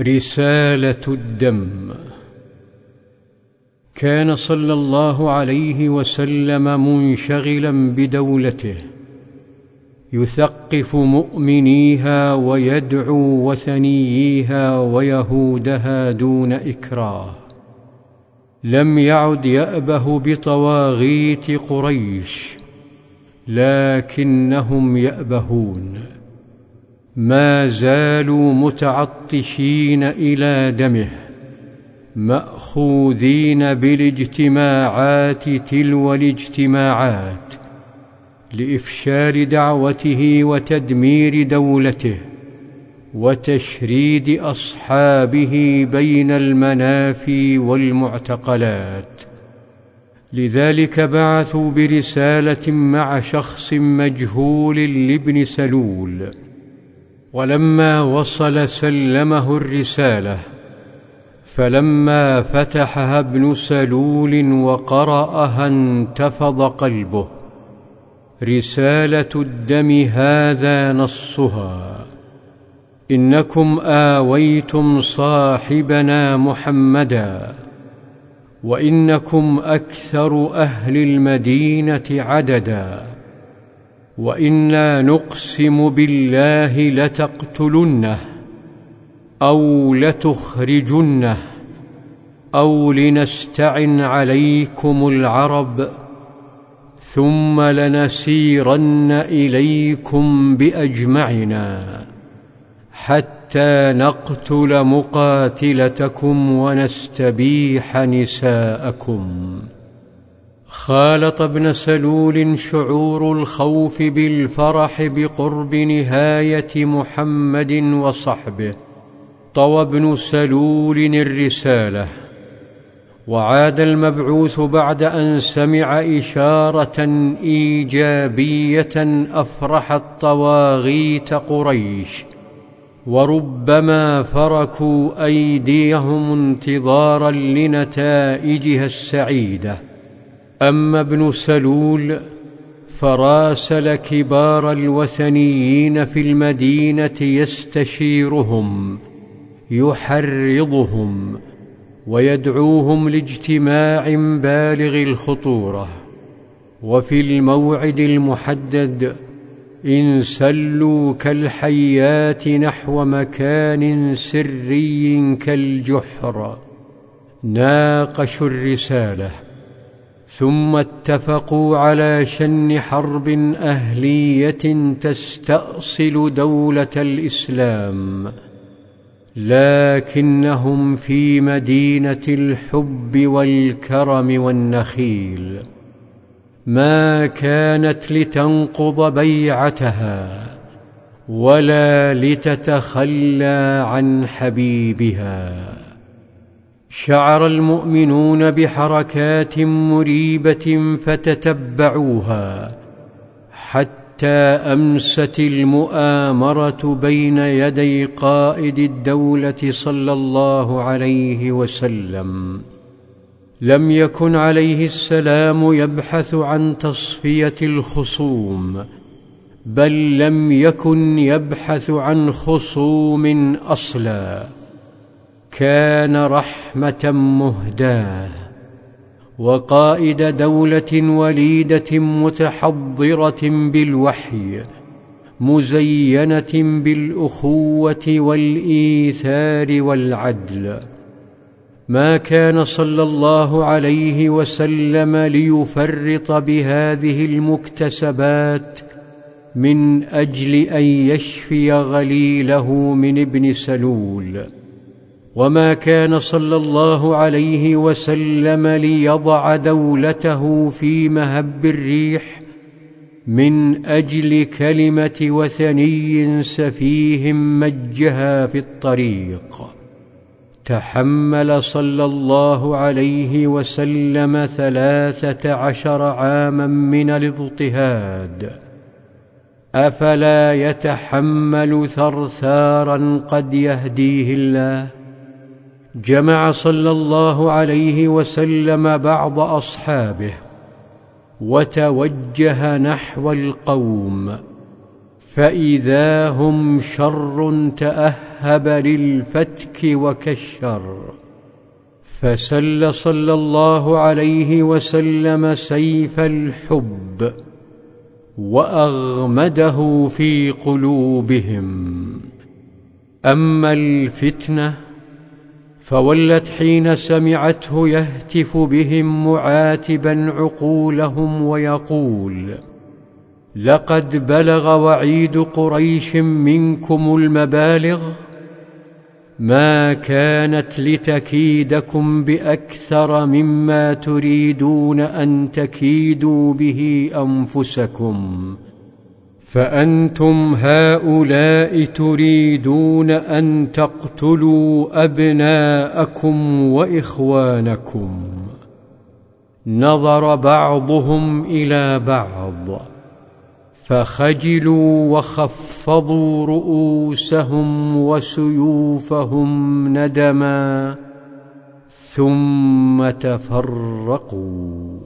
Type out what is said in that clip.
رسالة الدم. كان صلى الله عليه وسلم منشغلا بدولته. يثقف مؤمنيها ويدعو وثنييها ويهودها دون إكراه. لم يعد يأبه بطواغيت قريش لكنهم يأبهون. ما زالوا متعطشين إلى دمه مأخوذين بالاجتماعات تلو الاجتماعات لافشال دعوته وتدمير دولته وتشريد أصحابه بين المنافي والمعتقلات لذلك بعثوا برسالة مع شخص مجهول لابن سلول ولما وصل سلمه الرسالة فلما فتحها ابن سلول وقرأها انتفض قلبه رسالة الدم هذا نصها إنكم آويتم صاحبنا محمدا وإنكم أكثر أهل المدينة عددا. وإنا نقسم بالله لتقتلنه أو لتخرجنه أو لنستعن عليكم العرب ثم لنسيرن إليكم بأجمعنا حتى نقتل مقاتلتكم ونستبيح نساءكم. خالط ابن سلول شعور الخوف بالفرح بقرب نهاية محمد وصحبه. طوى ابن سلول الرسالة. وعاد المبعوث بعد أن سمع إشارة إيجابية افرحت طواغيت قريش. وربما فركوا أيديهم انتظارا لنتائجها السعيدة. أما ابن سلول فراسل كبار الوثنيين في المدينة يستشيرهم يحرضهم ويدعوهم لاجتماع بالغ الخطورة. وفي الموعد المحدد انسلوا كالحيات نحو مكان سري كالجحر ناقشوا الرسالة. ثم اتفقوا على شن حرب أهلية تستأصل دولة الإسلام لكنهم في مدينة الحب والكرم والنخيل. ما كانت لتنقض بيعتها ولا لتتخلى عن حبيبها. شعر المؤمنون بحركات مريبة فتتبعوها حتى أمست المؤامرة بين يدي قائد الدولة صلى الله عليه وسلم. لم يكن عليه السلام يبحث عن تصفية الخصوم بل لم يكن يبحث عن خصوم أصلا. كان رحمة مهداة وقائد دولة وليدة متحضرة بالوحي مزينة بالأخوة والإيثار والعدل. ما كان صلى الله عليه وسلم ليفرط بهذه المكتسبات من أجل أن يشفي غليله من ابن سلول. وما كان صلى الله عليه وسلم ليضع دولته في مهب الريح من أجل كلمه وثني سفيه مجها في الطريق تحمل صلى الله عليه وسلم ثلاثة عشر عاما من الاضطهاد افلا يتحمل ثرثارا قد يهديه الله جمع صلى الله عليه وسلم بعض أصحابه وتوجه نحو القوم فإذا هم شر تأهب للفتك وكالشر. فسل صلى الله عليه وسلم سيف الحب وأغمده في قلوبهم. أما الفتنة فولت حين سمعته يهتف بهم معاتبا عقولهم ويقول لقد بلغ وعيد قريش منكم المبالغ ما كانت لتكيدكم بأكثر مما تريدون أن تكيدوا به أنفسكم. فأنتم هؤلاء تريدون أن تقتلوا أبناءكم وإخوانكم. نظر بعضهم إلى بعض فخجلوا وخفضوا رؤوسهم وسيوفهم ندما ثم تفرقوا.